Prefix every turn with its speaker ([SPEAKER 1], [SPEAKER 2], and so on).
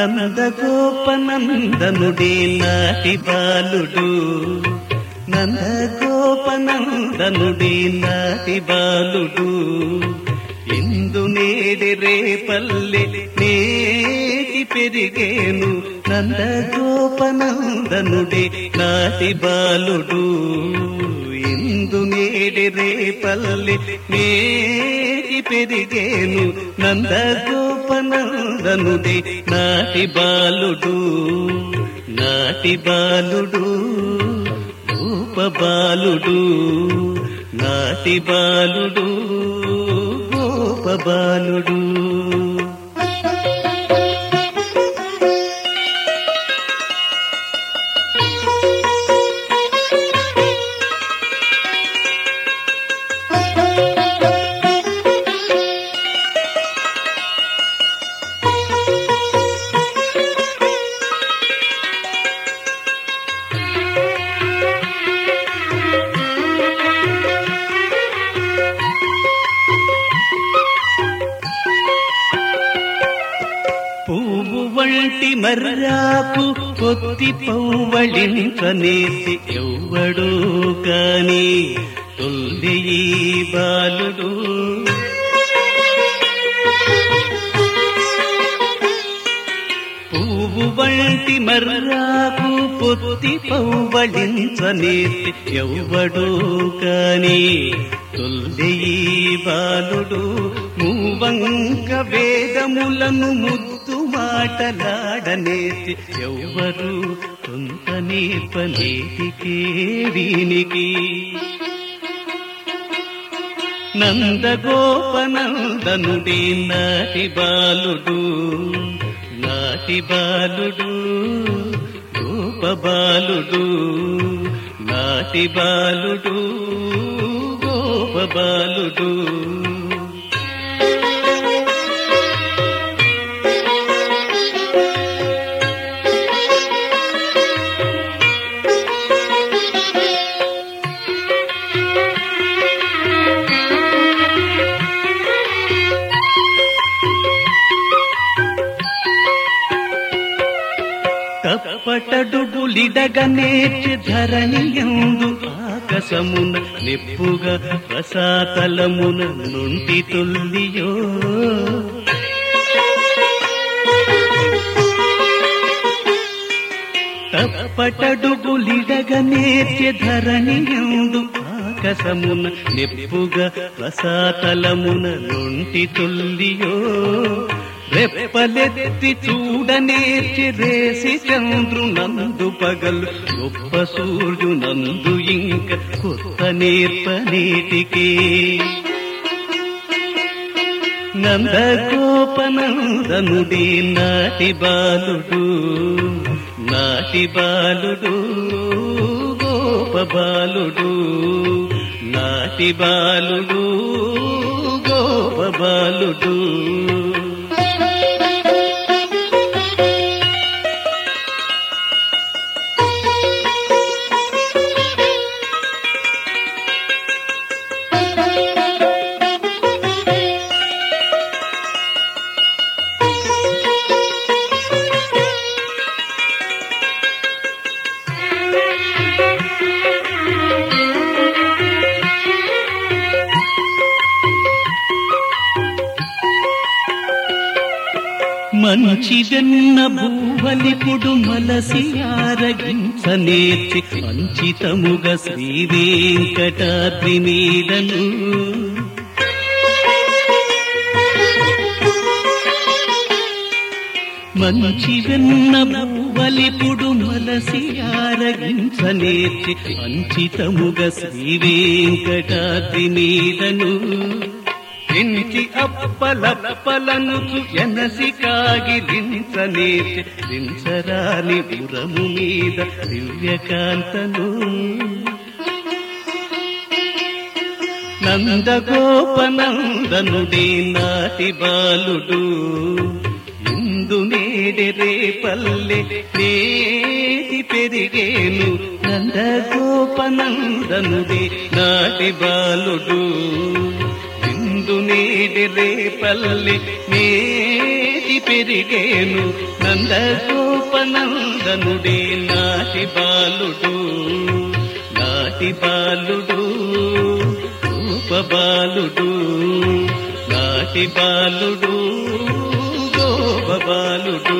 [SPEAKER 1] నంద నందగోపనందనుడే నాటి బాలుడు. నంద నందగోపనందనుడే నాటి బాలుడు. ఇందు నేడి రేపల్లె నేటి పెరిగేను. నంద నందగోపనందనుడే నాటి బాలుడు. ఇందు నేడి రేపల్లె నేటి పెరిగేను. నంద గో నందనుడే నాటి బాలుడు నాటి బాలుడు రూప బాలుడు నాటి బాలుడు గోప బాలుడు. వంటి మర్రాకు పొత్తి పౌవళింపనేసి ఎవ్వడు కాని తొల్లి బాలుడు. పువ్వు వంటి మర్రాకు పొత్తి పౌవళించనేసి ఎవ్వడు కాని తొల్లి బాలుడు. మూవంక వేదములను ముద్దు మాటలాడనేతి ఎవ్వరు కొంత నేర్పనేటికే వీనికి. నందగోపనందనుడే నాటి బాలుడు? నాటి బాలుడు గోప బాలుడు. నాటి బాలుడు గోప బాలుడు తప్పటడుగులిడగనేర్చి ధరణియందు ఆకాశమున నిప్పుగా రసాతలమున నుండి తొల్లియో. తప్పటడుగులిడగనేర్చి ధరణియందు ఆకాశమున నిప్పుగా రసాతలమున నుండి తుల్లియో. రెప్పలెత్తి చూడనేర్చి రేసి చంద్రు నందు పగలు గొప్ప సూర్యు నందు ఇంక కొత్త నేర్ప నేర్పనేటికి నందగోపనందనుడి నాటి బాలుడు నాటి బాలుడు గోప బాలుడు నాటి బాలుడు గోప బాలుడు. మంచి భూవలిపుడు మలసి ఆరగించనేర్చి అంచితముగ శ్రీ వెంకటాద్రి మీదను. మంచి భూవలిపుడు మలసి ఆరగించనేర్చి అంచితముగ శ్రీ వెంకటాద్రి మీదను. ఇంటి అప్పలప్పలను ఎనసి కాగిలించనేసి దించరాని పురము మీద దివ్యకాంతను. నందగోపనందనుడే నాటి బాలుడు ఇందు నేడి రేపల్లె నేటి పెరిగేను. నందగోపనందనుడే నాటి బాలుడు ఇందు పల్లి నేటి పెరిగేను నందగోపనందనుడే నాటి బాలుడు నాటి బాలుడు రూప బాలుడు నాటి బాలుడు గోప బాలుడు.